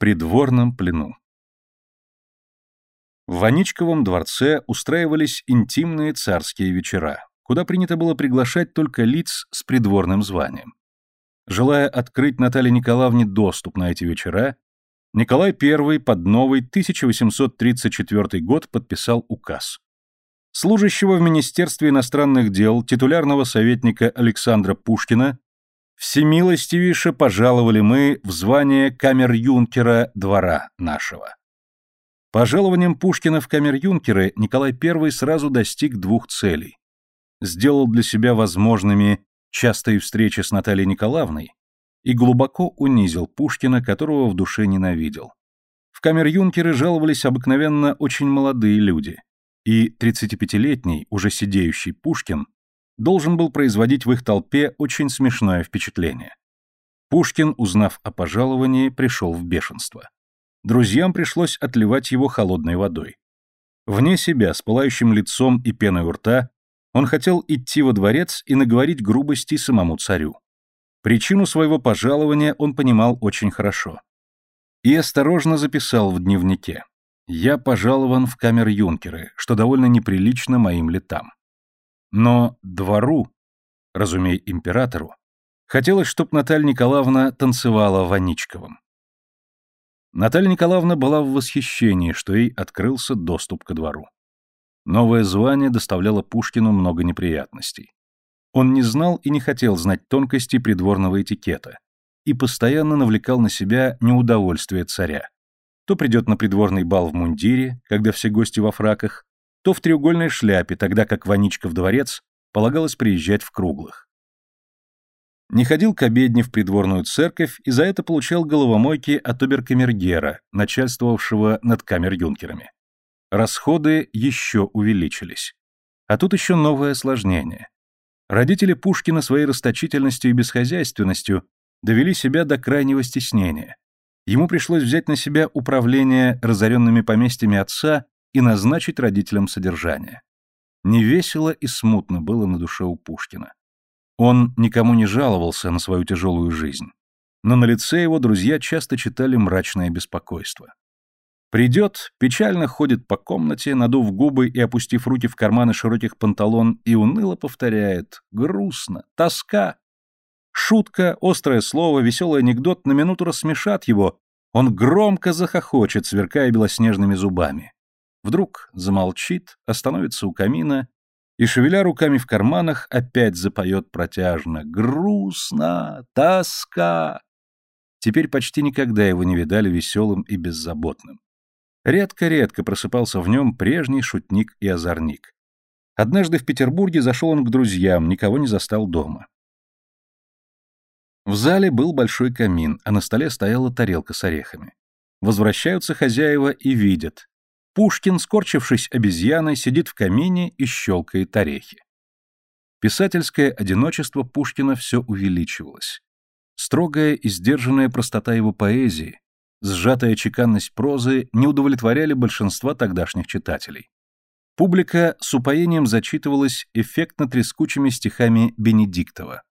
придворном плену. В Ваничковом дворце устраивались интимные царские вечера, куда принято было приглашать только лиц с придворным званием. Желая открыть Наталье Николаевне доступ на эти вечера, Николай I под новый 1834 год подписал указ. Служащего в Министерстве иностранных дел титулярного советника Александра Пушкина всемилостивейше пожаловали мы в звание камер-юнкера двора нашего. Пожалованием Пушкина в камер-юнкеры Николай I сразу достиг двух целей. Сделал для себя возможными частые встречи с Натальей Николаевной и глубоко унизил Пушкина, которого в душе ненавидел. В камер-юнкеры жаловались обыкновенно очень молодые люди, и 35-летний, уже сидеющий Пушкин должен был производить в их толпе очень смешное впечатление. Пушкин, узнав о пожаловании, пришел в бешенство. Друзьям пришлось отливать его холодной водой. Вне себя, с пылающим лицом и пеной у рта, он хотел идти во дворец и наговорить грубости самому царю. Причину своего пожалования он понимал очень хорошо. И осторожно записал в дневнике. «Я пожалован в камер-юнкеры, что довольно неприлично моим летам». Но двору, разумей, императору, хотелось, чтоб Наталья Николаевна танцевала в Аничковом. Наталья Николаевна была в восхищении, что ей открылся доступ ко двору. Новое звание доставляло Пушкину много неприятностей. Он не знал и не хотел знать тонкости придворного этикета и постоянно навлекал на себя неудовольствие царя. То придет на придворный бал в мундире, когда все гости во фраках, то в треугольной шляпе, тогда как Ваничка в дворец полагалось приезжать в круглых не ходил к обедне в придворную церковь и за это получал головомойки от оберкамергера, начальствовавшего над камер-юнкерами. Расходы еще увеличились. А тут еще новое осложнение. Родители Пушкина своей расточительностью и бесхозяйственностью довели себя до крайнего стеснения. Ему пришлось взять на себя управление разоренными поместьями отца и назначить родителям содержание. Невесело и смутно было на душе у Пушкина. Он никому не жаловался на свою тяжелую жизнь, но на лице его друзья часто читали мрачное беспокойство. Придет, печально ходит по комнате, надув губы и опустив руки в карманы широких панталон, и уныло повторяет «грустно», «тоска». Шутка, острое слово, веселый анекдот на минуту рассмешат его, он громко захохочет, сверкая белоснежными зубами. Вдруг замолчит, остановится у камина и, шевеля руками в карманах, опять запоет протяжно «Грустно! Тоска!». Теперь почти никогда его не видали веселым и беззаботным. Редко-редко просыпался в нем прежний шутник и озорник. Однажды в Петербурге зашел он к друзьям, никого не застал дома. В зале был большой камин, а на столе стояла тарелка с орехами. Возвращаются хозяева и видят. Пушкин, скорчившись обезьяной, сидит в камине и щелкает орехи. Писательское одиночество Пушкина все увеличивалось. Строгая и сдержанная простота его поэзии, сжатая чеканность прозы не удовлетворяли большинства тогдашних читателей. Публика с упоением зачитывалась эффектно-трескучими стихами Бенедиктова,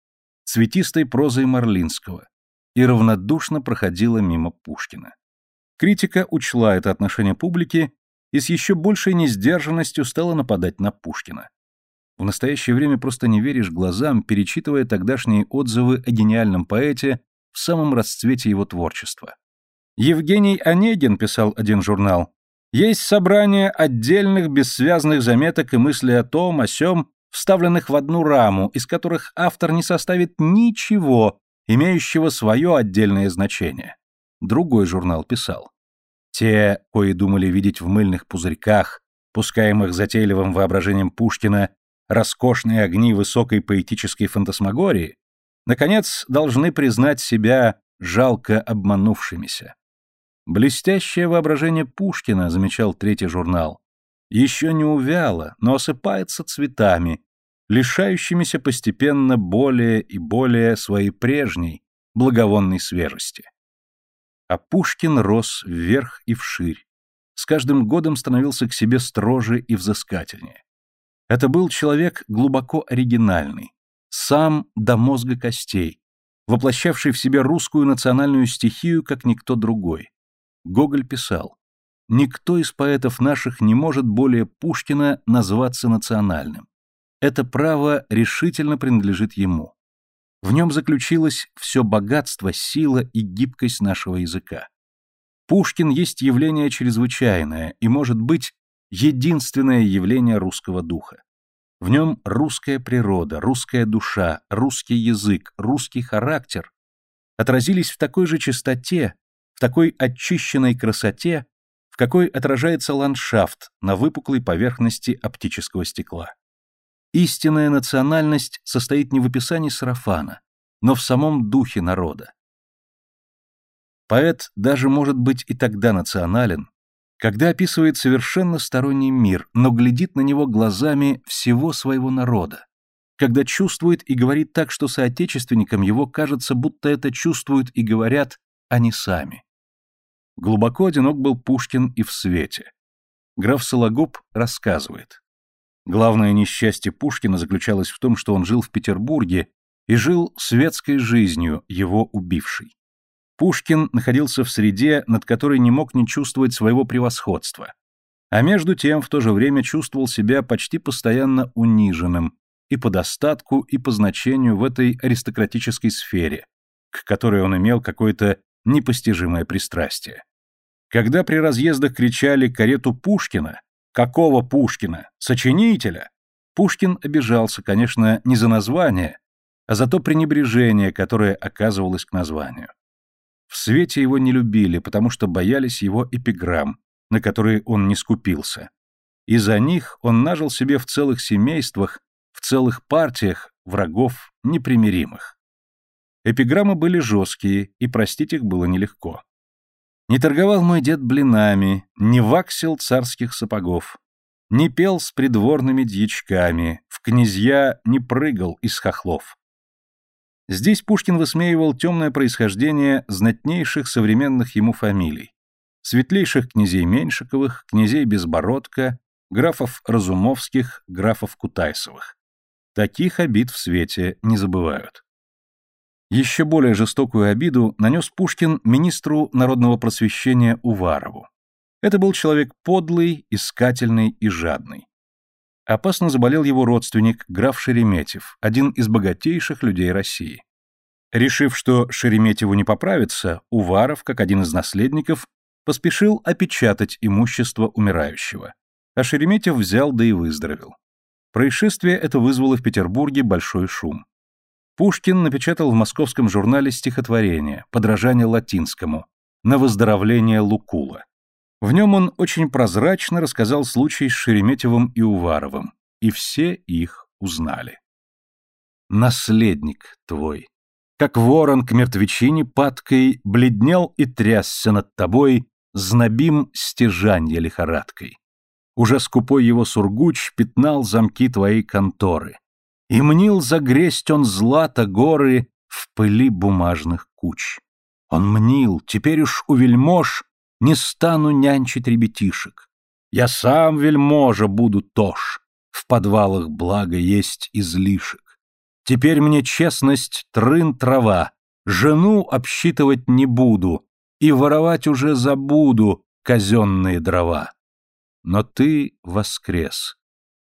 цветистой прозой Марлинского и равнодушно проходила мимо Пушкина. Критика учла это отношение публики и с еще большей несдержанностью стала нападать на Пушкина. В настоящее время просто не веришь глазам, перечитывая тогдашние отзывы о гениальном поэте в самом расцвете его творчества. Евгений Онегин, писал один журнал, есть собрание отдельных бессвязных заметок и мыслей о том, о сём, вставленных в одну раму, из которых автор не составит ничего, имеющего свое отдельное значение. Другой журнал писал. Те, кои думали видеть в мыльных пузырьках, пускаемых затейливым воображением Пушкина, роскошные огни высокой поэтической фантасмагории, наконец должны признать себя жалко обманувшимися. Блестящее воображение Пушкина, замечал третий журнал, еще не увяло, но осыпается цветами, лишающимися постепенно более и более своей прежней, благовонной свежести. А Пушкин рос вверх и вширь. С каждым годом становился к себе строже и взыскательнее. Это был человек глубоко оригинальный, сам до мозга костей, воплощавший в себе русскую национальную стихию, как никто другой. Гоголь писал, «Никто из поэтов наших не может более Пушкина назваться национальным. Это право решительно принадлежит ему. В нем заключилось все богатство, сила и гибкость нашего языка. Пушкин есть явление чрезвычайное и, может быть, единственное явление русского духа. В нем русская природа, русская душа, русский язык, русский характер отразились в такой же чистоте, в такой очищенной красоте, в какой отражается ландшафт на выпуклой поверхности оптического стекла. Истинная национальность состоит не в описании сарафана, но в самом духе народа. Поэт даже может быть и тогда национален, когда описывает совершенно сторонний мир, но глядит на него глазами всего своего народа, когда чувствует и говорит так, что соотечественникам его кажется, будто это чувствуют и говорят они сами. Глубоко одинок был Пушкин и в свете. Граф Сологуб рассказывает. Главное несчастье Пушкина заключалось в том, что он жил в Петербурге и жил светской жизнью, его убившей. Пушкин находился в среде, над которой не мог не чувствовать своего превосходства, а между тем в то же время чувствовал себя почти постоянно униженным и по достатку, и по значению в этой аристократической сфере, к которой он имел какое-то непостижимое пристрастие. Когда при разъездах кричали «карету Пушкина», Какого Пушкина? Сочинителя? Пушкин обижался, конечно, не за название, а за то пренебрежение, которое оказывалось к названию. В свете его не любили, потому что боялись его эпиграмм, на которые он не скупился. И за них он нажил себе в целых семействах, в целых партиях врагов непримиримых. Эпиграммы были жесткие, и простить их было нелегко. Не торговал мой дед блинами, не ваксил царских сапогов, не пел с придворными дьячками, в князья не прыгал из хохлов. Здесь Пушкин высмеивал темное происхождение знатнейших современных ему фамилий, светлейших князей Меньшиковых, князей Безбородка, графов Разумовских, графов Кутайсовых. Таких обид в свете не забывают. Еще более жестокую обиду нанес Пушкин министру народного просвещения Уварову. Это был человек подлый, искательный и жадный. Опасно заболел его родственник, граф Шереметьев, один из богатейших людей России. Решив, что Шереметьеву не поправится, Уваров, как один из наследников, поспешил опечатать имущество умирающего. А Шереметьев взял да и выздоровел. Происшествие это вызвало в Петербурге большой шум. Пушкин напечатал в московском журнале стихотворение, подражание латинскому, на выздоровление Лукула. В нем он очень прозрачно рассказал случай с Шереметьевым и Уваровым, и все их узнали. Наследник твой, как ворон к мертвечине падкой, бледнел и трясся над тобой, знобим стяжанья лихорадкой. Уже скупой его сургуч пятнал замки твоей конторы. И мнил загресть он злато горы в пыли бумажных куч. Он мнил, теперь уж у вельмож не стану нянчить ребятишек. Я сам вельможа буду тож, в подвалах благо есть излишек. Теперь мне честность трын трава, жену обсчитывать не буду и воровать уже забуду казенные дрова. Но ты воскрес,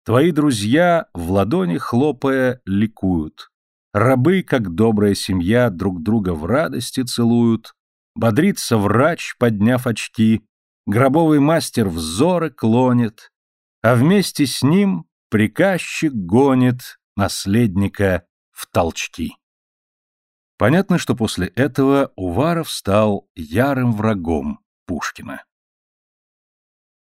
Твои друзья, в ладони хлопая, ликуют. Рабы, как добрая семья, друг друга в радости целуют. Бодрится врач, подняв очки. Гробовый мастер взоры клонит. А вместе с ним приказчик гонит наследника в толчки. Понятно, что после этого Уваров стал ярым врагом Пушкина.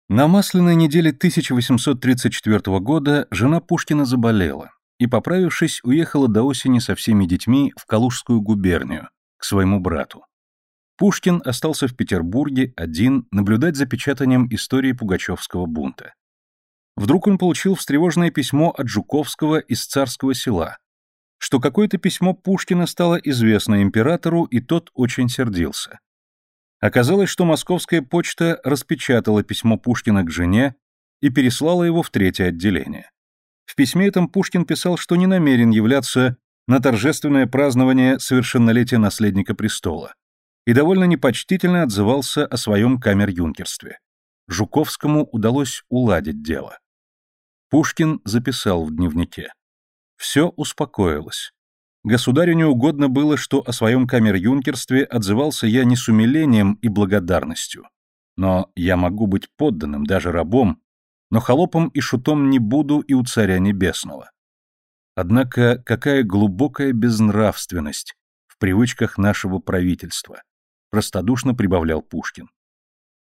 На масляной неделе 1834 года жена Пушкина заболела и, поправившись, уехала до осени со всеми детьми в Калужскую губернию, к своему брату. Пушкин остался в Петербурге один наблюдать за печатанием истории Пугачевского бунта. Вдруг он получил встревоженное письмо от Жуковского из царского села, что какое-то письмо Пушкина стало известно императору, и тот очень сердился. Оказалось, что московская почта распечатала письмо Пушкина к жене и переслала его в третье отделение. В письме этом Пушкин писал, что не намерен являться на торжественное празднование совершеннолетия наследника престола, и довольно непочтительно отзывался о своем камер-юнкерстве. Жуковскому удалось уладить дело. Пушкин записал в дневнике. Все успокоилось. Государю не угодно было, что о своем камер-юнкерстве отзывался я не с умилением и благодарностью. Но я могу быть подданным, даже рабом, но холопом и шутом не буду и у царя небесного. Однако какая глубокая безнравственность в привычках нашего правительства, простодушно прибавлял Пушкин.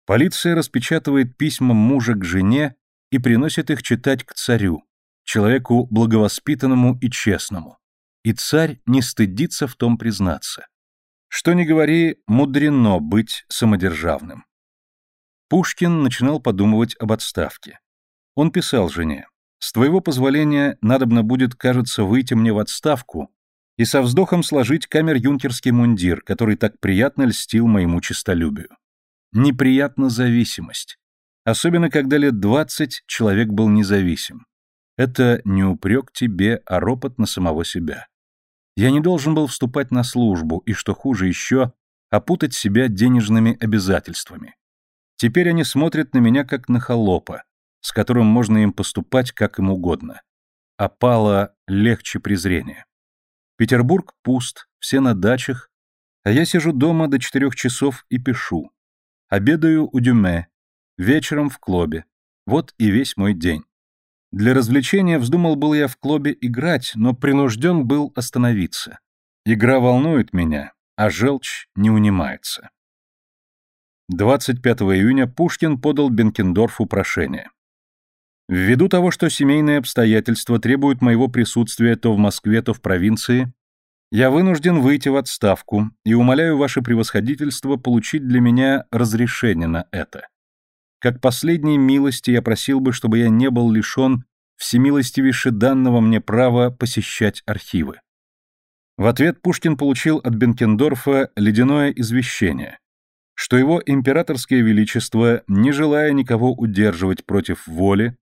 Полиция распечатывает письма мужа к жене и приносит их читать к царю, человеку благовоспитанному и честному. И царь не стыдится в том признаться. Что ни говори, мудрено быть самодержавным. Пушкин начинал подумывать об отставке. Он писал жене, «С твоего позволения надобно будет, кажется, выйти мне в отставку и со вздохом сложить камер-юнкерский мундир, который так приятно льстил моему честолюбию. Неприятна зависимость. Особенно, когда лет двадцать человек был независим. Это не упрек тебе, а ропот на самого себя. Я не должен был вступать на службу, и, что хуже еще, опутать себя денежными обязательствами. Теперь они смотрят на меня как на холопа, с которым можно им поступать как им угодно. Опало легче презрения. Петербург пуст, все на дачах, а я сижу дома до четырех часов и пишу. Обедаю у Дюме, вечером в клубе. Вот и весь мой день. Для развлечения вздумал был я в клубе играть, но принужден был остановиться. Игра волнует меня, а желчь не унимается. 25 июня Пушкин подал Бенкендорфу прошение. Ввиду того, что семейные обстоятельства требуют моего присутствия то в Москве, то в провинции, я вынужден выйти в отставку и умоляю ваше превосходительство получить для меня разрешение на это. Как последней милости я просил бы, чтобы я не был лишен всемилостивейше данного мне права посещать архивы. В ответ Пушкин получил от Бенкендорфа ледяное извещение, что его императорское величество, не желая никого удерживать против воли,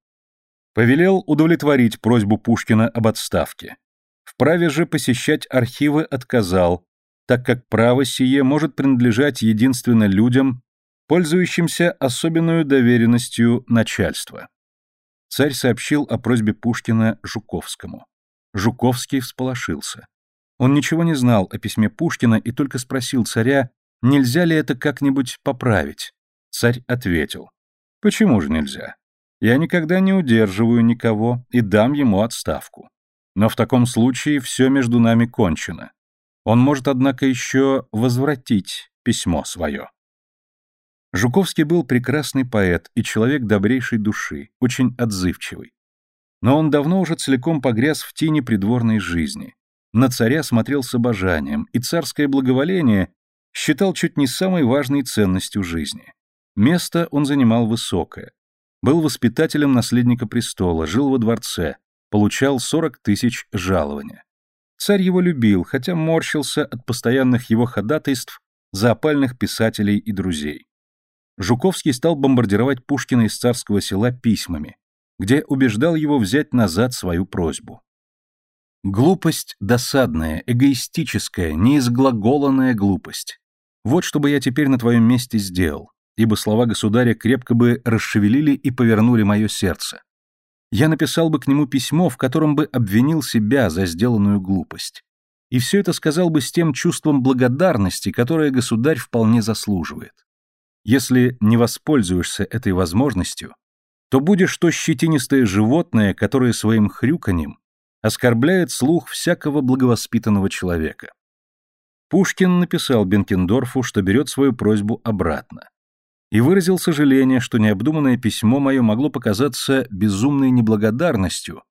Повелел удовлетворить просьбу Пушкина об отставке. В праве же посещать архивы отказал, так как право сие может принадлежать единственно людям, пользующимся особенную доверенностью начальства. Царь сообщил о просьбе Пушкина Жуковскому. Жуковский всполошился. Он ничего не знал о письме Пушкина и только спросил царя, нельзя ли это как-нибудь поправить. Царь ответил. Почему же нельзя? Я никогда не удерживаю никого и дам ему отставку. Но в таком случае все между нами кончено. Он может, однако, еще возвратить письмо свое. Жуковский был прекрасный поэт и человек добрейшей души, очень отзывчивый. Но он давно уже целиком погряз в тени придворной жизни. На царя смотрел с обожанием, и царское благоволение считал чуть не самой важной ценностью жизни. Место он занимал высокое, был воспитателем наследника престола, жил во дворце, получал 40 тысяч жалования. Царь его любил, хотя морщился от постоянных его ходатайств за опальных писателей и друзей. Жуковский стал бомбардировать Пушкина из царского села письмами, где убеждал его взять назад свою просьбу. Глупость досадная, эгоистическая, неизглаголанная глупость. Вот что бы я теперь на твоем месте сделал ибо слова государя крепко бы расшевелили и повернули мое сердце. Я написал бы к нему письмо, в котором бы обвинил себя за сделанную глупость. И все это сказал бы с тем чувством благодарности, которое государь вполне заслуживает. Если не воспользуешься этой возможностью, то будешь то щетинистое животное, которое своим хрюканьем оскорбляет слух всякого благовоспитанного человека. Пушкин написал Бенкендорфу, что берет свою просьбу обратно и выразил сожаление, что необдуманное письмо мое могло показаться безумной неблагодарностью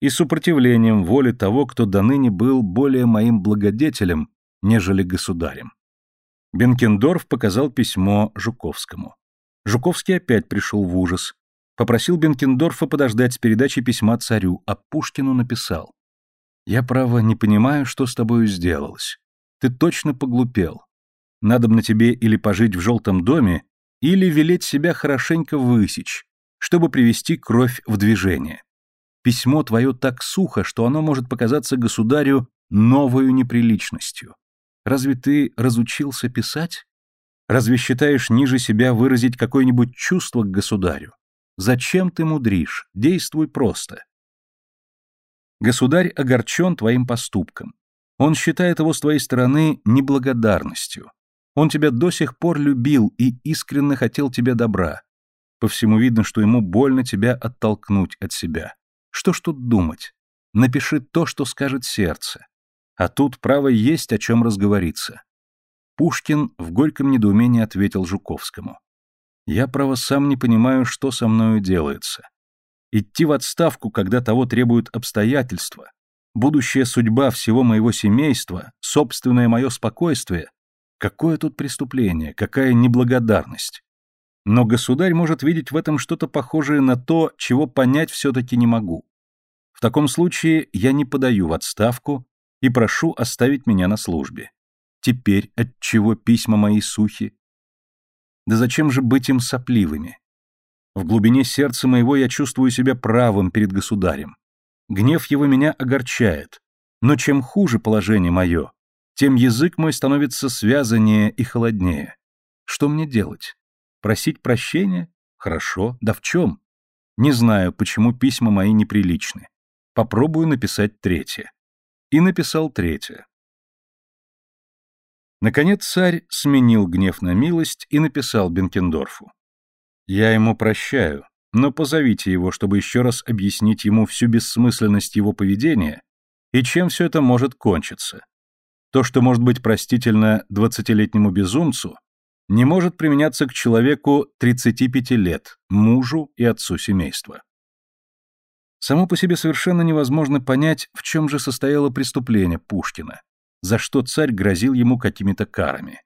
и сопротивлением воле того, кто до ныне был более моим благодетелем, нежели государем. Бенкендорф показал письмо Жуковскому. Жуковский опять пришел в ужас. Попросил Бенкендорфа подождать с передачей письма царю, а Пушкину написал. «Я, право, не понимаю, что с тобою сделалось. Ты точно поглупел. Надобно тебе или пожить в желтом доме, или велеть себя хорошенько высечь, чтобы привести кровь в движение. Письмо твое так сухо, что оно может показаться государю новою неприличностью. Разве ты разучился писать? Разве считаешь ниже себя выразить какое-нибудь чувство к государю? Зачем ты мудришь? Действуй просто. Государь огорчен твоим поступком. Он считает его с твоей стороны неблагодарностью. Он тебя до сих пор любил и искренне хотел тебе добра. По всему видно, что ему больно тебя оттолкнуть от себя. Что ж тут думать? Напиши то, что скажет сердце. А тут, право, есть о чем разговориться. Пушкин в горьком недоумении ответил Жуковскому. «Я, право, сам не понимаю, что со мною делается. Идти в отставку, когда того требуют обстоятельства, будущая судьба всего моего семейства, собственное мое спокойствие, какое тут преступление, какая неблагодарность. Но государь может видеть в этом что-то похожее на то, чего понять все-таки не могу. В таком случае я не подаю в отставку и прошу оставить меня на службе. Теперь отчего письма мои сухи? Да зачем же быть им сопливыми? В глубине сердца моего я чувствую себя правым перед государем. Гнев его меня огорчает. Но чем хуже положение мое, тем язык мой становится связаннее и холоднее. Что мне делать? Просить прощения? Хорошо, да в чем? Не знаю, почему письма мои неприличны. Попробую написать третье. И написал третье. Наконец царь сменил гнев на милость и написал Бенкендорфу. «Я ему прощаю, но позовите его, чтобы еще раз объяснить ему всю бессмысленность его поведения и чем все это может кончиться. То, что может быть простительно двадцатилетнему безумцу, не может применяться к человеку 35 лет, мужу и отцу семейства. Само по себе совершенно невозможно понять, в чем же состояло преступление Пушкина за что царь грозил ему какими-то карами.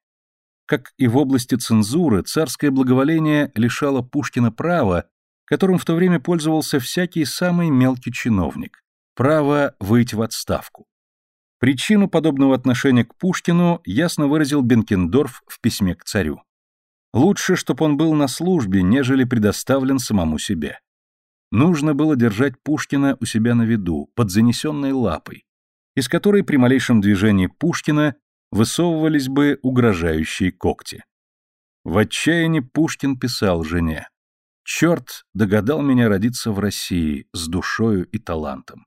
Как и в области цензуры, царское благоволение лишало Пушкина права, которым в то время пользовался всякий самый мелкий чиновник – право выйти в отставку. Причину подобного отношения к Пушкину ясно выразил Бенкендорф в письме к царю. Лучше, чтобы он был на службе, нежели предоставлен самому себе. Нужно было держать Пушкина у себя на виду, под занесенной лапой, из которой при малейшем движении Пушкина высовывались бы угрожающие когти. В отчаянии Пушкин писал жене «Черт догадал меня родиться в России с душою и талантом».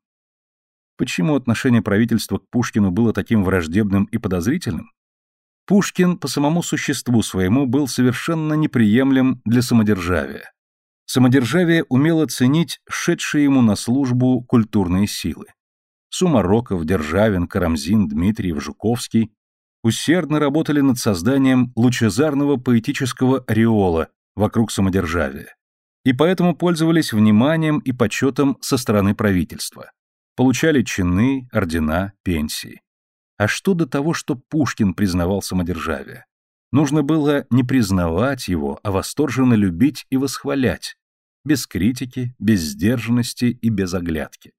Почему отношение правительства к Пушкину было таким враждебным и подозрительным? Пушкин по самому существу своему был совершенно неприемлем для самодержавия. Самодержавие умело ценить шедшие ему на службу культурные силы. Сумароков, Державин, Карамзин, Дмитриев, Жуковский усердно работали над созданием лучезарного поэтического ореола вокруг самодержавия и поэтому пользовались вниманием и почетом со стороны правительства. Получали чины, ордена, пенсии. А что до того, что Пушкин признавал самодержавие? Нужно было не признавать его, а восторженно любить и восхвалять, без критики, без сдержанности и без оглядки.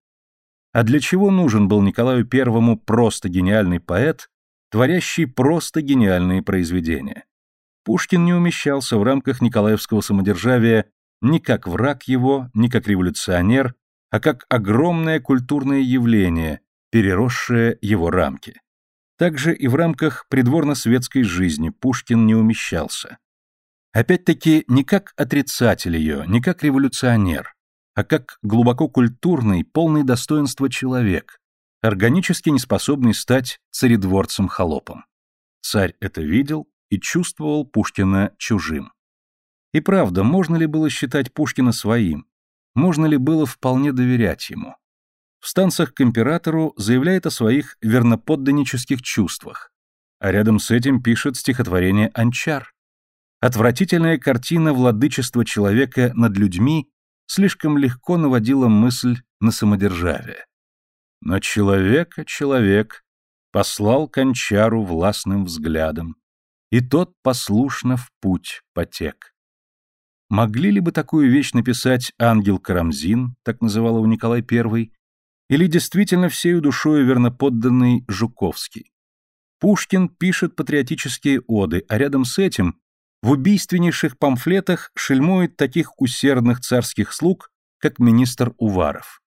А для чего нужен был Николаю I просто гениальный поэт, творящий просто гениальные произведения? Пушкин не умещался в рамках николаевского самодержавия ни как враг его, ни как революционер, а как огромное культурное явление, переросшее его рамки. Также и в рамках придворно-светской жизни Пушкин не умещался. Опять-таки, не как отрицатель ее, не как революционер, а как глубоко культурный, полный достоинства человек, органически неспособный стать царедворцем-холопом. Царь это видел и чувствовал Пушкина чужим. И правда, можно ли было считать Пушкина своим? Можно ли было вполне доверять ему? В станциях к императору заявляет о своих верноподданнических чувствах, а рядом с этим пишет стихотворение «Анчар». Отвратительная картина владычества человека над людьми слишком легко наводила мысль на самодержавие. Но человека человек послал кончару властным взглядом, и тот послушно в путь потек. Могли ли бы такую вещь написать ангел Карамзин, так называл его Николай I, или действительно всею душою верноподданный Жуковский? Пушкин пишет патриотические оды, а рядом с этим в убийственнейших памфлетах шельмует таких усердных царских слуг, как министр Уваров.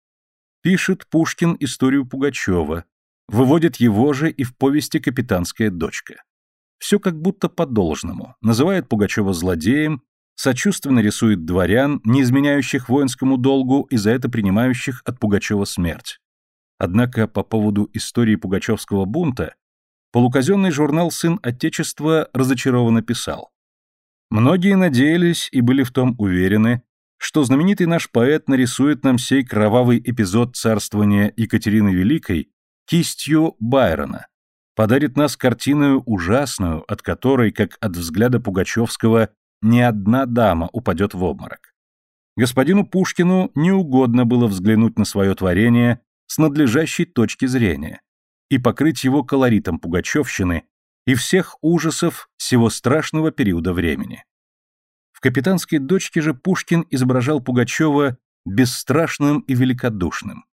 Пишет Пушкин историю Пугачева, выводит его же и в повести «Капитанская дочка». Все как будто по-должному, называет Пугачева злодеем, сочувственно рисует дворян, не изменяющих воинскому долгу и за это принимающих от Пугачева смерть. Однако по поводу истории пугачевского бунта полуказенный журнал «Сын Отечества» разочарованно писал. Многие надеялись и были в том уверены, что знаменитый наш поэт нарисует нам сей кровавый эпизод царствования Екатерины Великой кистью Байрона, подарит нас картиною ужасную, от которой, как от взгляда Пугачевского, ни одна дама упадет в обморок. Господину Пушкину не угодно было взглянуть на свое творение с надлежащей точки зрения и покрыть его колоритом пугачевщины и всех ужасов всего страшного периода времени. В «Капитанской дочке» же Пушкин изображал Пугачева бесстрашным и великодушным,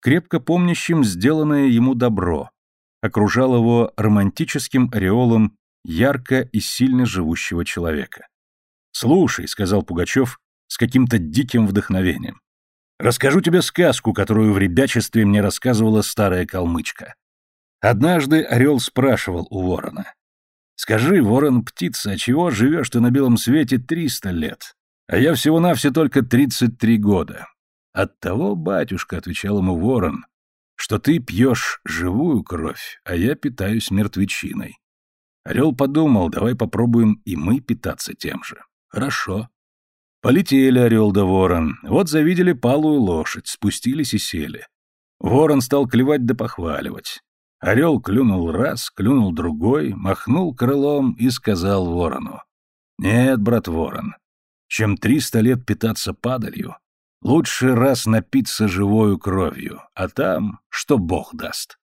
крепко помнящим сделанное ему добро, окружал его романтическим ореолом ярко и сильно живущего человека. «Слушай», — сказал Пугачев с каким-то диким вдохновением, «расскажу тебе сказку, которую в ребячестве мне рассказывала старая калмычка. Однажды орел спрашивал у ворона. «Скажи, ворон-птица, а чего живешь ты на белом свете триста лет? А я всего-навсего только тридцать три года». «Оттого, батюшка», — отвечал ему ворон, — «что ты пьешь живую кровь, а я питаюсь мертвечиной». Орел подумал, давай попробуем и мы питаться тем же. Хорошо. Полетели орел да ворон, вот завидели палую лошадь, спустились и сели. Ворон стал клевать да похваливать. Орел клюнул раз, клюнул другой, махнул крылом и сказал ворону. «Нет, брат ворон, чем триста лет питаться падалью, лучше раз напиться живою кровью, а там что Бог даст».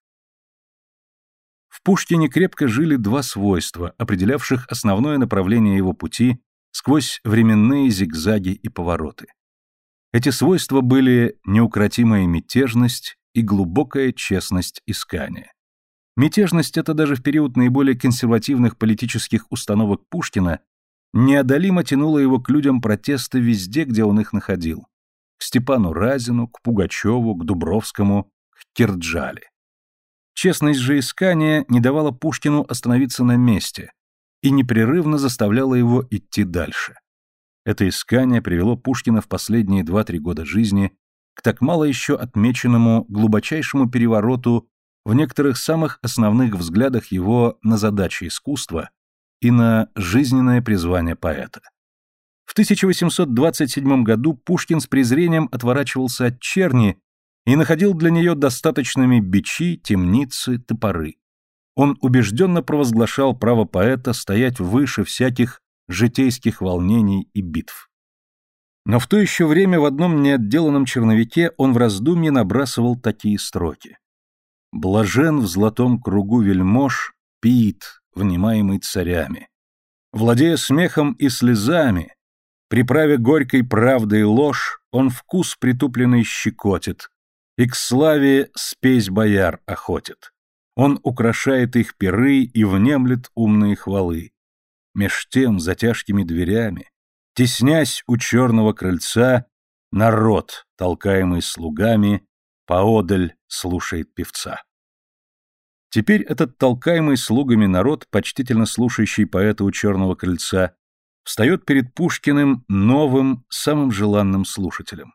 В Пушкине крепко жили два свойства, определявших основное направление его пути сквозь временные зигзаги и повороты. Эти свойства были неукротимая мятежность и глубокая честность искания. Мятежность эта даже в период наиболее консервативных политических установок Пушкина неодолимо тянула его к людям протеста везде, где он их находил. К Степану Разину, к Пугачеву, к Дубровскому, к Кирджали. Честность же искания не давала Пушкину остановиться на месте и непрерывно заставляла его идти дальше. Это искание привело Пушкина в последние два-три года жизни к так мало еще отмеченному глубочайшему перевороту в некоторых самых основных взглядах его на задачи искусства и на жизненное призвание поэта. В 1827 году Пушкин с презрением отворачивался от черни и находил для нее достаточными бичи, темницы, топоры. Он убежденно провозглашал право поэта стоять выше всяких житейских волнений и битв. Но в то еще время в одном неотделанном черновике он в раздумье набрасывал такие строки. Блажен в золотом кругу вельмож, пит, внимаемый царями. Владея смехом и слезами, приправе горькой правдой ложь, он вкус притупленный щекотит, и к славе спесь бояр охотит. Он украшает их перы и внемлет умные хвалы. Меж тем, за тяжкими дверями, теснясь у черного крыльца, народ, толкаемый слугами, поодаль слушает певца. Теперь этот толкаемый слугами народ, почтительно слушающий поэта у черного крыльца, встает перед Пушкиным новым, самым желанным слушателем.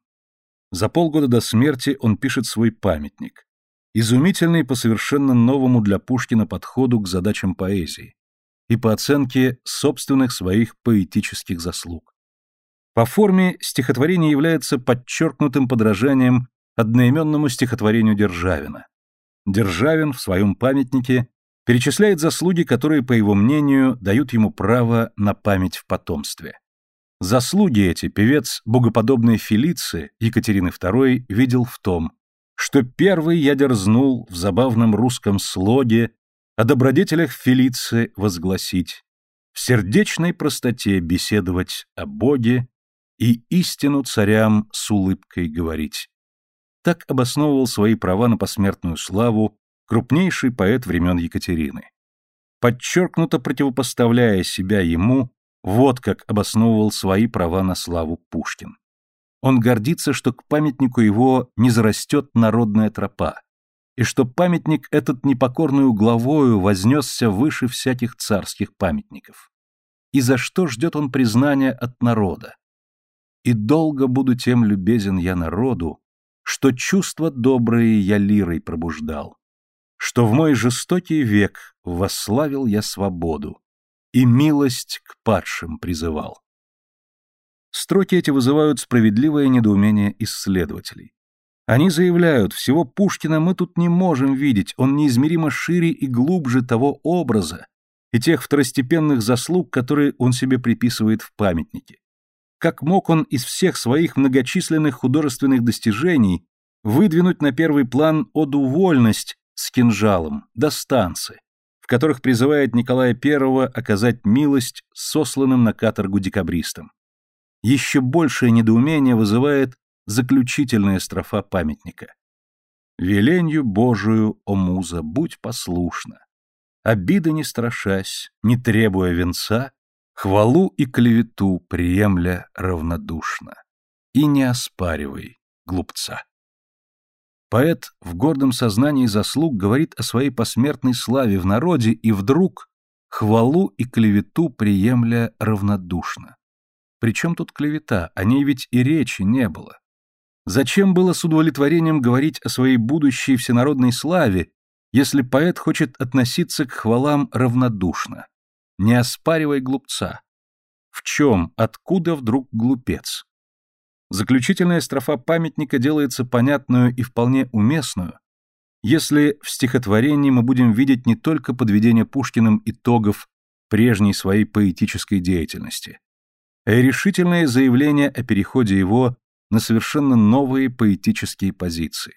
За полгода до смерти он пишет свой памятник, изумительный по совершенно новому для Пушкина подходу к задачам поэзии и по оценке собственных своих поэтических заслуг. По форме стихотворение является подчеркнутым подражанием одноименному стихотворению Державина. Державин в своем памятнике перечисляет заслуги, которые, по его мнению, дают ему право на память в потомстве. Заслуги эти певец богоподобной Фелиции Екатерины II видел в том, что первый я дерзнул в забавном русском слоге о добродетелях Фелиции возгласить, в сердечной простоте беседовать о Боге и истину царям с улыбкой говорить. Так обосновывал свои права на посмертную славу крупнейший поэт времен Екатерины. Подчеркнуто противопоставляя себя ему, вот как обосновывал свои права на славу Пушкин. Он гордится, что к памятнику его не зарастет народная тропа, и что памятник этот непокорную главою вознесся выше всяких царских памятников. И за что ждет он признания от народа? И долго буду тем любезен я народу, что чувства добрые я лирой пробуждал, что в мой жестокий век восславил я свободу и милость к падшим призывал. Строки эти вызывают справедливое недоумение исследователей. Они заявляют, всего Пушкина мы тут не можем видеть, он неизмеримо шире и глубже того образа и тех второстепенных заслуг, которые он себе приписывает в памятнике. Как мог он из всех своих многочисленных художественных достижений выдвинуть на первый план оду «Вольность» с кинжалом, до станции, в которых призывает Николая I оказать милость сосланным на каторгу декабристам. Еще большее недоумение вызывает заключительная строфа памятника. «Веленью Божию, о муза, будь послушна, обиды не страшась, не требуя венца, хвалу и клевету приемля равнодушно, и не оспаривай глупца». Поэт в гордом сознании заслуг говорит о своей посмертной славе в народе и вдруг хвалу и клевету приемля равнодушно. Причем тут клевета, о ней ведь и речи не было. Зачем было с удовлетворением говорить о своей будущей всенародной славе, если поэт хочет относиться к хвалам равнодушно? Не оспаривай глупца. В чем, откуда вдруг глупец? Заключительная строфа памятника делается понятную и вполне уместную, если в стихотворении мы будем видеть не только подведение Пушкиным итогов прежней своей поэтической деятельности, а и решительное заявление о переходе его на совершенно новые поэтические позиции.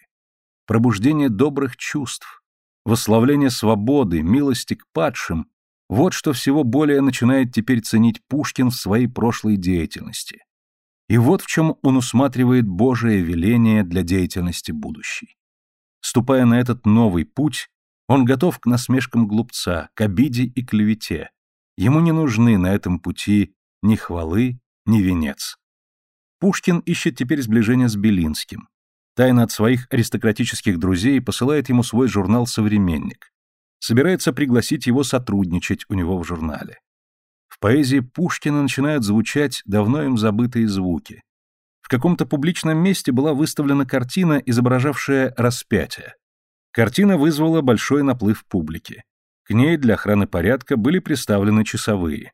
Пробуждение добрых чувств, восславление свободы, милости к падшим – вот что всего более начинает теперь ценить Пушкин в своей прошлой деятельности. И вот в чем он усматривает Божие веление для деятельности будущей. Ступая на этот новый путь, он готов к насмешкам глупца, к обиде и клевете. Ему не нужны на этом пути ни хвалы, ни венец. Пушкин ищет теперь сближения с Белинским. Тайно от своих аристократических друзей посылает ему свой журнал «Современник». Собирается пригласить его сотрудничать у него в журнале. В поэзии Пушкина начинают звучать давно им забытые звуки. В каком-то публичном месте была выставлена картина, изображавшая распятие. Картина вызвала большой наплыв публики. К ней для охраны порядка были представлены часовые.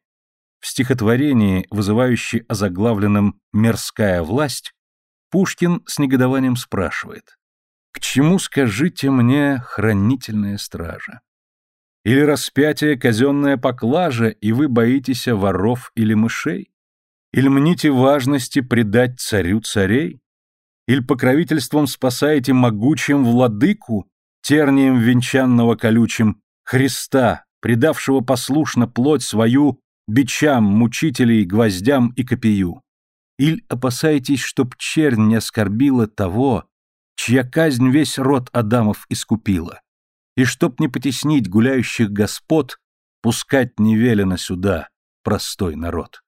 В стихотворении, вызывающем озаглавленным «Мирская власть», Пушкин с негодованием спрашивает «К чему, скажите мне, хранительная стража? Или распятие казенная поклажа, и вы боитесь воров или мышей? Или мните важности предать царю царей? Или покровительством спасаете могучим владыку, тернием венчанного колючим, Христа, предавшего послушно плоть свою бичам, мучителей, гвоздям и копию? Иль опасаетесь, чтоб чернь не оскорбила того, чья казнь весь род Адамов искупила? И чтоб не потеснить гуляющих господ, пускать не велено сюда простой народ.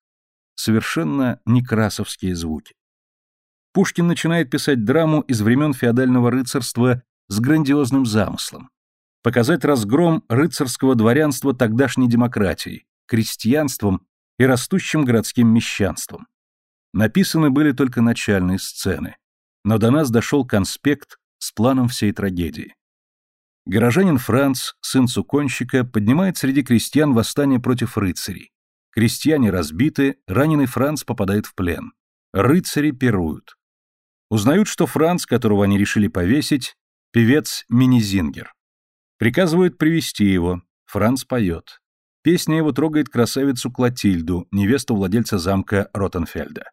Совершенно некрасовские звуки. Пушкин начинает писать драму из времен феодального рыцарства с грандиозным замыслом. Показать разгром рыцарского дворянства тогдашней демократии, крестьянством и растущим городским мещанством. Написаны были только начальные сцены, но до нас дошел конспект с планом всей трагедии. Горожанин Франц, сын суконщика, поднимает среди крестьян восстание против рыцарей. Крестьяне разбиты, раненый Франц попадает в плен. Рыцари пируют. Узнают, что Франц, которого они решили повесить, певец Минизингер. Приказывают привести его. Франц поет. Песня его трогает красавицу Клотильду, невесту владельца замка Ротенфельда.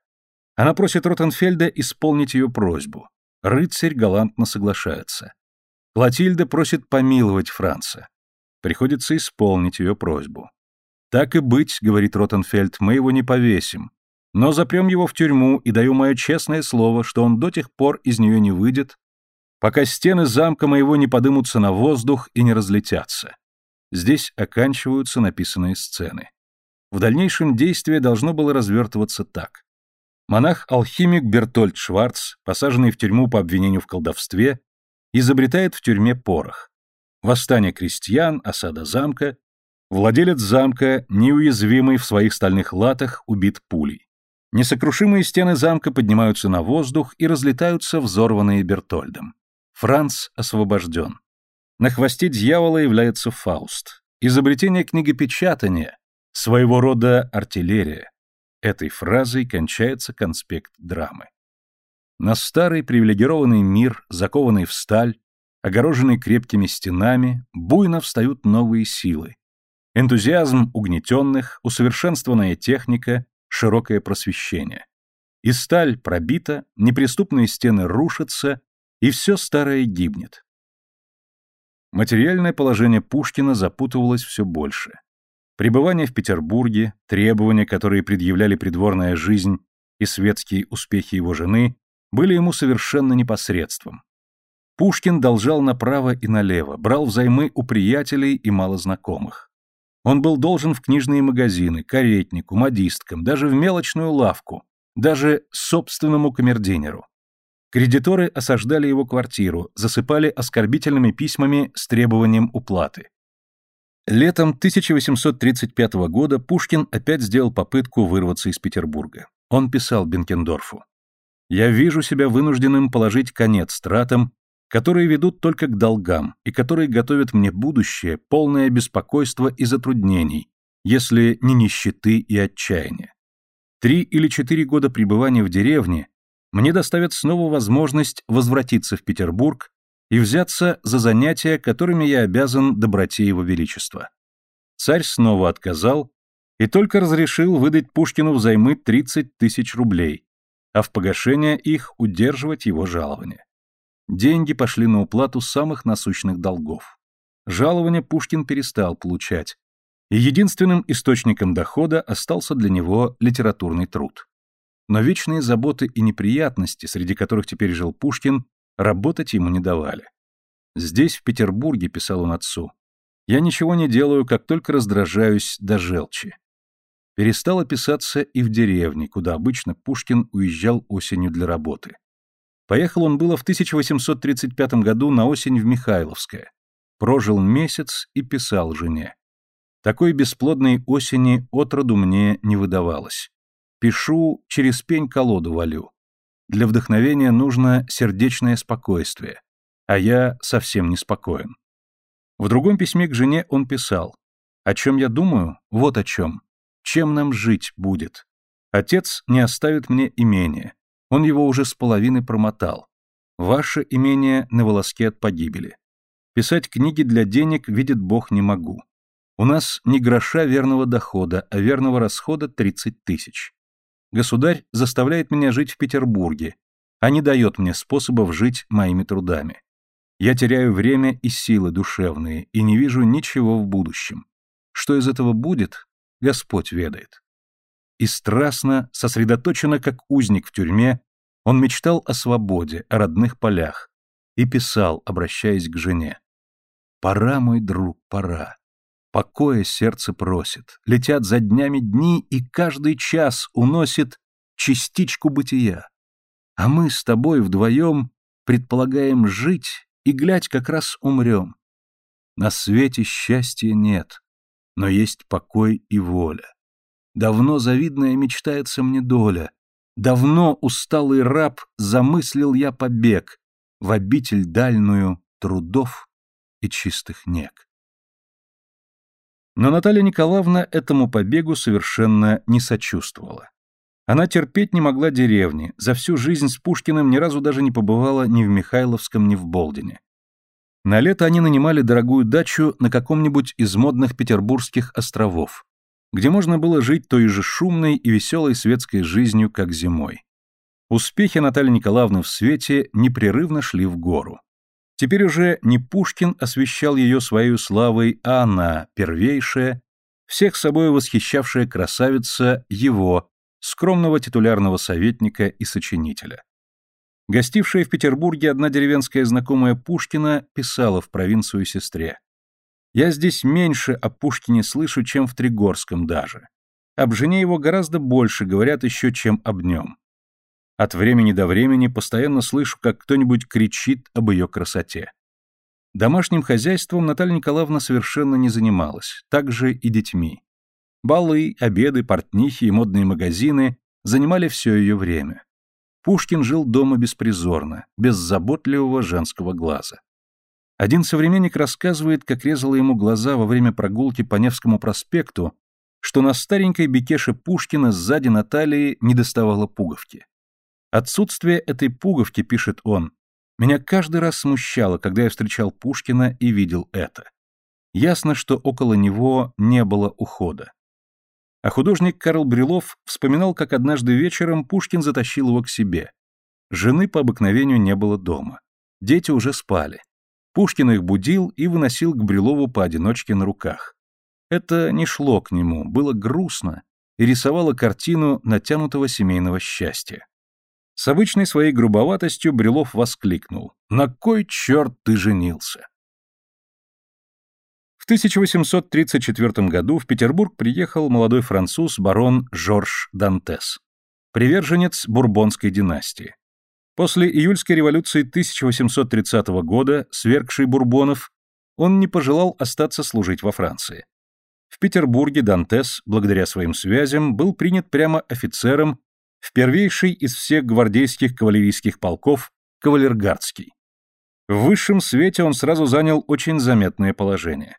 Она просит Ротенфельда исполнить ее просьбу. Рыцарь галантно соглашается. Клотильда просит помиловать Франца. Приходится исполнить ее просьбу. «Так и быть», — говорит Ротенфельд, — «мы его не повесим. Но запрем его в тюрьму и даю мое честное слово, что он до тех пор из нее не выйдет, пока стены замка моего не подымутся на воздух и не разлетятся. Здесь оканчиваются написанные сцены. В дальнейшем действие должно было развертываться так. Монах-алхимик Бертольд Шварц, посаженный в тюрьму по обвинению в колдовстве, изобретает в тюрьме порох. Восстание крестьян, осада замка, владелец замка, неуязвимый в своих стальных латах, убит пулей. Несокрушимые стены замка поднимаются на воздух и разлетаются взорванные Бертольдом. Франц освобожден. На хвосте дьявола является Фауст. Изобретение книгопечатания, своего рода артиллерия. Этой фразой кончается конспект драмы. На старый привилегированный мир, закованный в сталь, огороженный крепкими стенами, буйно встают новые силы. Энтузиазм угнетенных, усовершенствованная техника, широкое просвещение. И сталь пробита, неприступные стены рушатся, и все старое гибнет. Материальное положение Пушкина запутывалось все больше. Пребывание в Петербурге, требования, которые предъявляли придворная жизнь и светские успехи его жены, были ему совершенно непосредством. Пушкин должал направо и налево, брал взаймы у приятелей и малознакомых. Он был должен в книжные магазины, каретнику, модисткам, даже в мелочную лавку, даже собственному камердинеру. Кредиторы осаждали его квартиру, засыпали оскорбительными письмами с требованием уплаты. Летом 1835 года Пушкин опять сделал попытку вырваться из Петербурга. Он писал Бенкендорфу. «Я вижу себя вынужденным положить конец тратам которые ведут только к долгам и которые готовят мне будущее, полное беспокойства и затруднений, если не нищеты и отчаяния. Три или четыре года пребывания в деревне мне доставят снова возможность возвратиться в Петербург и взяться за занятия, которыми я обязан доброте его величества. Царь снова отказал и только разрешил выдать Пушкину взаймы 30 тысяч рублей, а в погашение их удерживать его жалование. Деньги пошли на уплату самых насущных долгов. Жалование Пушкин перестал получать, и единственным источником дохода остался для него литературный труд. Но вечные заботы и неприятности, среди которых теперь жил Пушкин, работать ему не давали. «Здесь, в Петербурге», — писал он отцу, — «я ничего не делаю, как только раздражаюсь до желчи». Перестало писаться и в деревне, куда обычно Пушкин уезжал осенью для работы. Поехал он было в 1835 году на осень в Михайловское. Прожил месяц и писал жене. Такой бесплодной осени отроду мне не выдавалось. Пишу, через пень колоду валю. Для вдохновения нужно сердечное спокойствие, а я совсем не спокоен. В другом письме к жене он писал. «О чем я думаю? Вот о чем. Чем нам жить будет? Отец не оставит мне имение. Он его уже с половины промотал. Ваше имение на волоске от погибели. Писать книги для денег, видит Бог, не могу. У нас не гроша верного дохода, а верного расхода 30 тысяч. Государь заставляет меня жить в Петербурге, а не дает мне способов жить моими трудами. Я теряю время и силы душевные и не вижу ничего в будущем. Что из этого будет, Господь ведает и страстно, сосредоточенно, как узник в тюрьме, он мечтал о свободе, о родных полях, и писал, обращаясь к жене. «Пора, мой друг, пора. Покоя сердце просит, летят за днями дни, и каждый час уносит частичку бытия. А мы с тобой вдвоем предполагаем жить, и, глядь, как раз умрем. На свете счастья нет, но есть покой и воля. Давно завидная мечтается мне доля. Давно усталый раб замыслил я побег в обитель дальную трудов и чистых нег. Но Наталья Николаевна этому побегу совершенно не сочувствовала. Она терпеть не могла деревни, за всю жизнь с Пушкиным ни разу даже не побывала ни в Михайловском, ни в Болдине. На лето они нанимали дорогую дачу на каком-нибудь из модных петербургских островов, где можно было жить той же шумной и веселой светской жизнью, как зимой. Успехи Натальи Николаевны в свете непрерывно шли в гору. Теперь уже не Пушкин освещал ее своей славой, а она, первейшая, всех собой восхищавшая красавица его, скромного титулярного советника и сочинителя. Гостившая в Петербурге одна деревенская знакомая Пушкина писала в провинцию сестре. Я здесь меньше о Пушкине слышу, чем в Тригорском даже. Об жене его гораздо больше говорят еще, чем об нем. От времени до времени постоянно слышу, как кто-нибудь кричит об ее красоте. Домашним хозяйством Наталья Николаевна совершенно не занималась, также и детьми. Балы, обеды, портнихи и модные магазины занимали все ее время. Пушкин жил дома беспризорно, без заботливого женского глаза. Один современник рассказывает, как резала ему глаза во время прогулки по Невскому проспекту, что на старенькой бекеше Пушкина сзади Натальи не доставало пуговки. Отсутствие этой пуговки, пишет он, меня каждый раз смущало, когда я встречал Пушкина и видел это. Ясно, что около него не было ухода. А художник Карл Брюлов вспоминал, как однажды вечером Пушкин затащил его к себе. Жены по обыкновению не было дома. Дети уже спали. Пушкин их будил и выносил к Брюлову поодиночке на руках. Это не шло к нему, было грустно и рисовало картину натянутого семейного счастья. С обычной своей грубоватостью Брюлов воскликнул. «На кой черт ты женился?» В 1834 году в Петербург приехал молодой француз барон Жорж Дантес, приверженец бурбонской династии. После июльской революции 1830 года, свергшей бурбонов, он не пожелал остаться служить во Франции. В Петербурге Дантес, благодаря своим связям, был принят прямо офицером в первейший из всех гвардейских кавалерийских полков кавалергардский. В высшем свете он сразу занял очень заметное положение.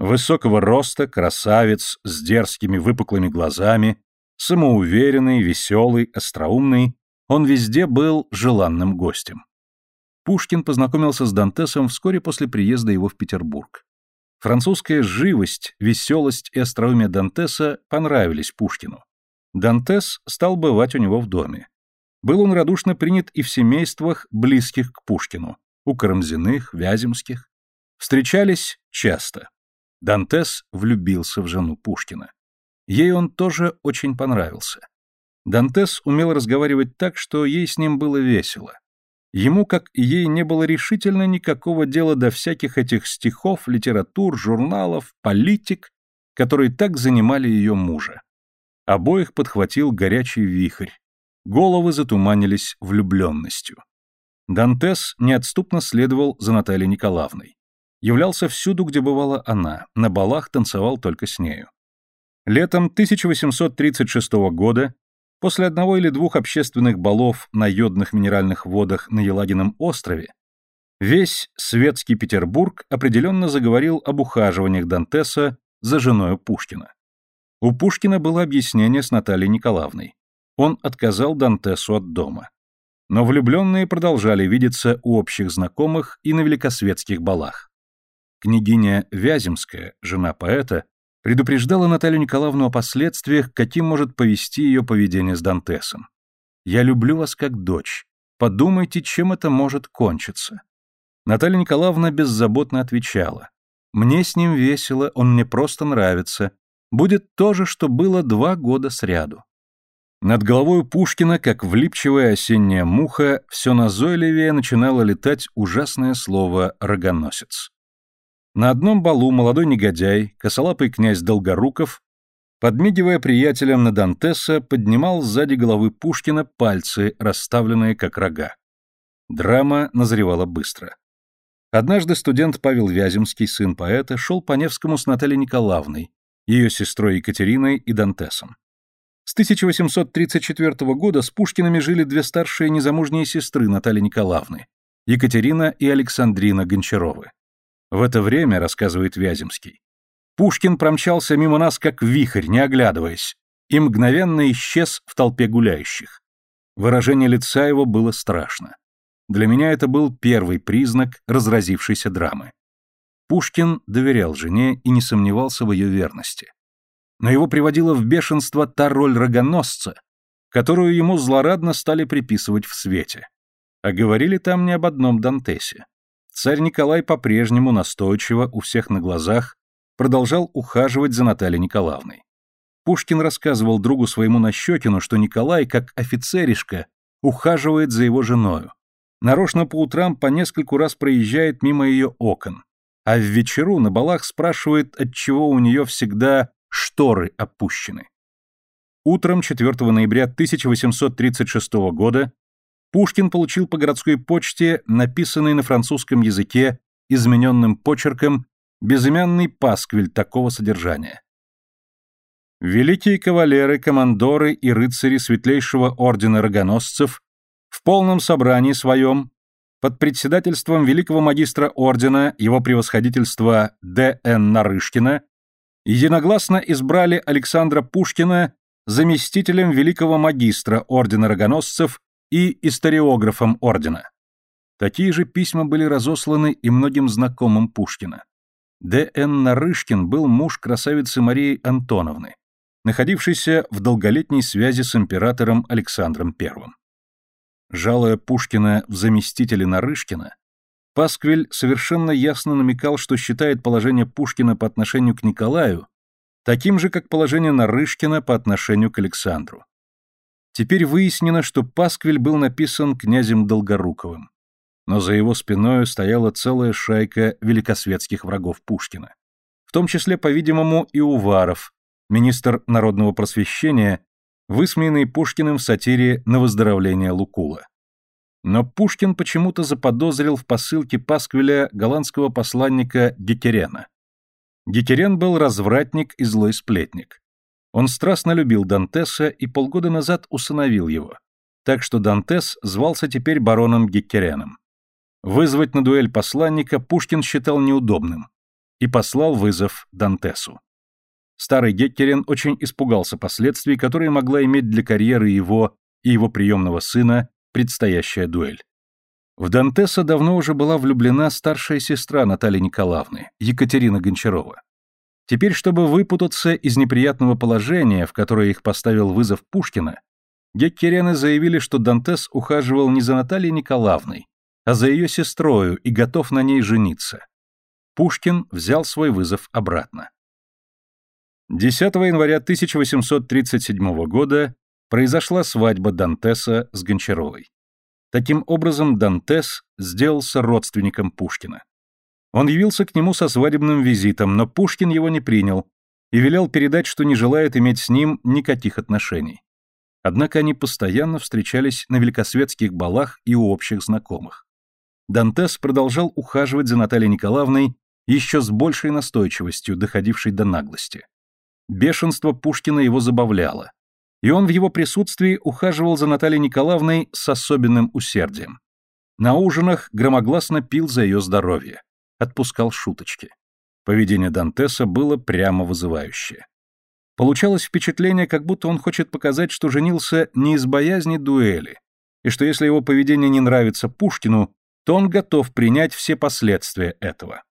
Высокого роста, красавец, с дерзкими выпуклыми глазами, самоуверенный, веселый, остроумный, он везде был желанным гостем. Пушкин познакомился с Дантесом вскоре после приезда его в Петербург. Французская живость, веселость и остроумие Дантеса понравились Пушкину. Дантес стал бывать у него в доме. Был он радушно принят и в семействах, близких к Пушкину, у Карамзиных, Вяземских. Встречались часто. Дантес влюбился в жену Пушкина. Ей он тоже очень понравился. Дантес умел разговаривать так, что ей с ним было весело. Ему, как и ей, не было решительно никакого дела до всяких этих стихов, литератур, журналов, политик, которые так занимали ее мужа. Обоих подхватил горячий вихрь. Головы затуманились влюбленностью. Дантес неотступно следовал за Натальей Николаевной. Являлся всюду, где бывала она, на балах танцевал только с нею. Летом 1836 года, после одного или двух общественных балов на йодных минеральных водах на Елагином острове, весь светский Петербург определенно заговорил об ухаживаниях Дантеса за женою Пушкина. У Пушкина было объяснение с Натальей Николаевной. Он отказал Дантесу от дома. Но влюбленные продолжали видеться у общих знакомых и на великосветских балах. Княгиня Вяземская, жена поэта, предупреждала Наталью Николаевну о последствиях, каким может повести ее поведение с Дантесом. «Я люблю вас как дочь. Подумайте, чем это может кончиться». Наталья Николаевна беззаботно отвечала. «Мне с ним весело, он мне просто нравится, будет то же, что было два года сряду. Над головой Пушкина, как влипчивая осенняя муха, все назойливее начинало летать ужасное слово «рогоносец». На одном балу молодой негодяй, косолапый князь Долгоруков, подмигивая приятелям на Дантеса, поднимал сзади головы Пушкина пальцы, расставленные как рога. Драма назревала быстро. Однажды студент Павел Вяземский, сын поэта, шел по Невскому с Натальей Николаевной, ее сестрой Екатериной и Дантесом. С 1834 года с Пушкиными жили две старшие незамужние сестры Натальи Николаевны, Екатерина и Александрина Гончаровы. В это время, рассказывает Вяземский, Пушкин промчался мимо нас как вихрь, не оглядываясь, и мгновенно исчез в толпе гуляющих. Выражение лица его было страшно. Для меня это был первый признак разразившейся драмы. Пушкин доверял жене и не сомневался в ее верности. Но его приводила в бешенство та роль рогоносца, которую ему злорадно стали приписывать в свете. А говорили там не об одном Дантесе. Царь Николай по-прежнему настойчиво у всех на глазах продолжал ухаживать за Натальей Николаевной. Пушкин рассказывал другу своему Нащекину, что Николай, как офицеришка, ухаживает за его женою. Нарочно по утрам по нескольку раз проезжает мимо ее окон, а в вечеру на балах спрашивает, отчего у нее всегда шторы опущены. Утром 4 ноября 1836 года Пушкин получил по городской почте написанный на французском языке измененным почерком безымянный пасквиль такого содержания. Великие кавалеры, командоры и рыцари светлейшего ордена рогоносцев в полном собрании своем под председательством великого магистра ордена его превосходительства Д.Н. Нарышкина единогласно избрали Александра Пушкина заместителем великого магистра ордена рогоносцев и историографом ордена. Такие же письма были разосланы и многим знакомым Пушкина. Д.Н. Нарышкин был муж красавицы Марии Антоновны, находившейся в долголетней связи с императором Александром I. Жалуя Пушкина в заместителе Нарышкина, Пасквиль совершенно ясно намекал, что считает положение Пушкина по отношению к Николаю таким же, как положение Нарышкина по отношению к Александру. Теперь выяснено, что Пасквиль был написан князем Долгоруковым, но за его спиной стояла целая шайка великосветских врагов Пушкина, в том числе, по-видимому, и Уваров, министр народного просвещения, высмеянный Пушкиным в сатире на выздоровление Лукула. Но Пушкин почему-то заподозрил в посылке Пасквиля голландского посланника Гекерена. Гекерен был развратник и злой сплетник. Он страстно любил Дантеса и полгода назад усыновил его, так что Дантес звался теперь бароном Геккереном. Вызвать на дуэль посланника Пушкин считал неудобным и послал вызов Дантесу. Старый Геккерен очень испугался последствий, которые могла иметь для карьеры его и его приемного сына предстоящая дуэль. В Дантеса давно уже была влюблена старшая сестра Натальи Николаевны, Екатерина Гончарова. Теперь, чтобы выпутаться из неприятного положения, в которое их поставил вызов Пушкина, Геккерены заявили, что Дантес ухаживал не за Натальей Николаевной, а за ее сестрою и готов на ней жениться. Пушкин взял свой вызов обратно. 10 января 1837 года произошла свадьба Дантеса с Гончаровой. Таким образом, Дантес сделался родственником Пушкина. Он явился к нему со свадебным визитом, но Пушкин его не принял и велел передать, что не желает иметь с ним никаких отношений. Однако они постоянно встречались на великосветских балах и у общих знакомых. Дантес продолжал ухаживать за Натальей Николаевной еще с большей настойчивостью, доходившей до наглости. Бешенство Пушкина его забавляло, и он в его присутствии ухаживал за Натальей Николаевной с особенным усердием. На ужинах громогласно пил за ее здоровье, отпускал шуточки. Поведение Дантеса было прямо вызывающее. Получалось впечатление, как будто он хочет показать, что женился не из боязни дуэли, и что если его поведение не нравится Пушкину, то он готов принять все последствия этого.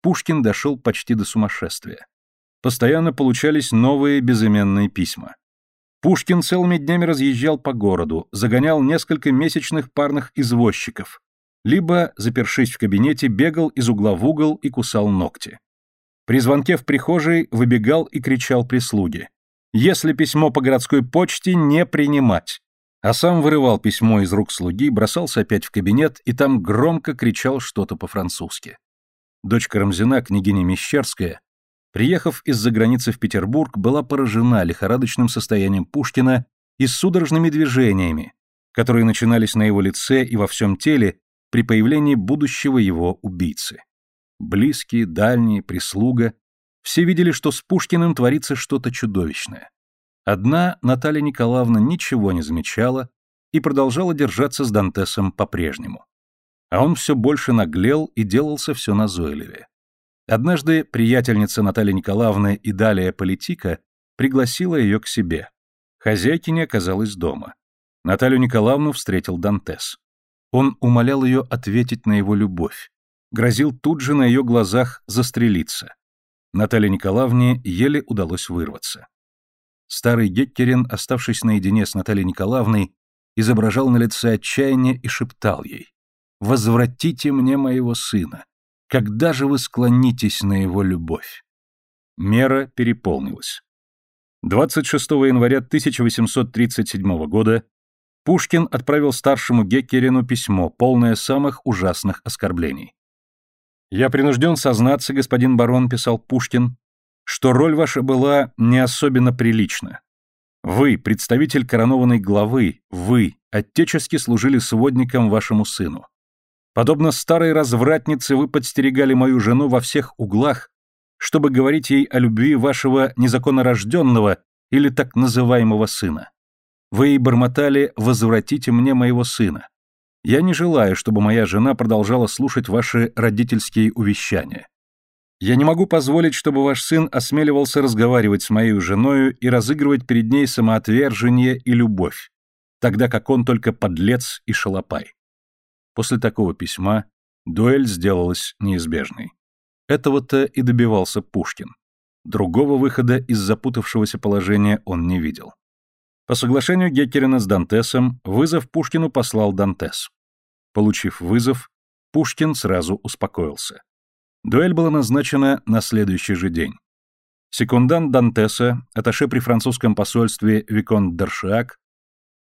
Пушкин дошел почти до сумасшествия постоянно получались новые безыменные письма. Пушкин целыми днями разъезжал по городу, загонял несколько месячных парных извозчиков, либо, запершись в кабинете, бегал из угла в угол и кусал ногти. При звонке в прихожей выбегал и кричал прислуге. «Если письмо по городской почте, не принимать!» А сам вырывал письмо из рук слуги, бросался опять в кабинет и там громко кричал что-то по-французски. Дочка Рамзина, княгиня Мещерская, приехав из-за границы в Петербург, была поражена лихорадочным состоянием Пушкина и судорожными движениями, которые начинались на его лице и во всем теле при появлении будущего его убийцы. Близкие, дальние, прислуга — все видели, что с Пушкиным творится что-то чудовищное. Одна Наталья Николаевна ничего не замечала и продолжала держаться с Дантесом по-прежнему. А он все больше наглел и делался все назойливее. Однажды приятельница Натальи Николаевны и далее политика пригласила ее к себе. Хозяйки не оказалось дома. Наталью Николаевну встретил Дантес. Он умолял ее ответить на его любовь. Грозил тут же на ее глазах застрелиться. Наталье Николаевне еле удалось вырваться. Старый Геккерин, оставшись наедине с Натальей Николаевной, изображал на лице отчаяние и шептал ей «Возвратите мне моего сына! Когда же вы склонитесь на его любовь? Мера переполнилась. 26 января 1837 года Пушкин отправил старшему Геккерину письмо, полное самых ужасных оскорблений. «Я принужден сознаться, господин барон», — писал Пушкин, «что роль ваша была не особенно прилична. Вы, представитель коронованной главы, вы, отечески служили сводником вашему сыну. Подобно старой развратнице вы подстерегали мою жену во всех углах, чтобы говорить ей о любви вашего незаконнорожденного или так называемого сына. Вы ей бормотали «возвратите мне моего сына». Я не желаю, чтобы моя жена продолжала слушать ваши родительские увещания. Я не могу позволить, чтобы ваш сын осмеливался разговаривать с моей женою и разыгрывать перед ней самоотвержение и любовь, тогда как он только подлец и шалопай. После такого письма дуэль сделалась неизбежной. Этого-то и добивался Пушкин. Другого выхода из запутавшегося положения он не видел. По соглашению Геккерина с Дантесом вызов Пушкину послал Дантес. Получив вызов, Пушкин сразу успокоился. Дуэль была назначена на следующий же день. Секундант Дантеса, аташе при французском посольстве Викон Дершиак,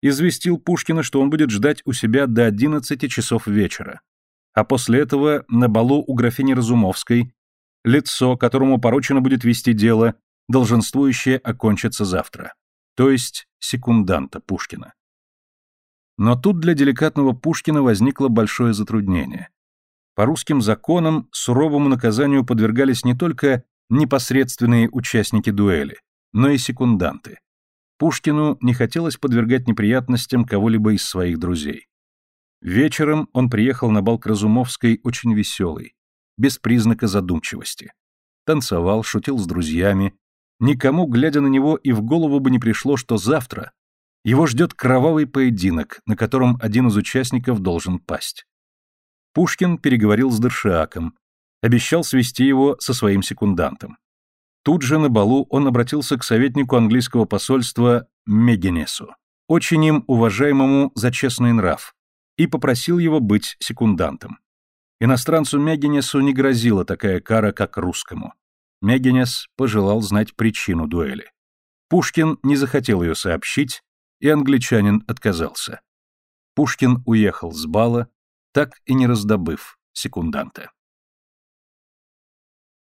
известил Пушкина, что он будет ждать у себя до 11 часов вечера. А после этого на балу у графини Разумовской лицо, которому поручено будет вести дело, долженствующее окончится завтра. То есть секунданта Пушкина. Но тут для деликатного Пушкина возникло большое затруднение. По русским законам суровому наказанию подвергались не только непосредственные участники дуэли, но и секунданты. Пушкину не хотелось подвергать неприятностям кого-либо из своих друзей. Вечером он приехал на бал к Разумовской очень веселый, без признака задумчивости. Танцевал, шутил с друзьями. Никому, глядя на него, и в голову бы не пришло, что завтра его ждет кровавый поединок, на котором один из участников должен пасть. Пушкин переговорил с Дершиаком, обещал свести его со своим секундантом. Тут же на балу он обратился к советнику английского посольства Мегенесу, очень им уважаемому за честный нрав, и попросил его быть секундантом. Иностранцу Мегенесу не грозила такая кара, как русскому. Мегенес пожелал знать причину дуэли. Пушкин не захотел ее сообщить, и англичанин отказался. Пушкин уехал с бала, так и не раздобыв секунданта.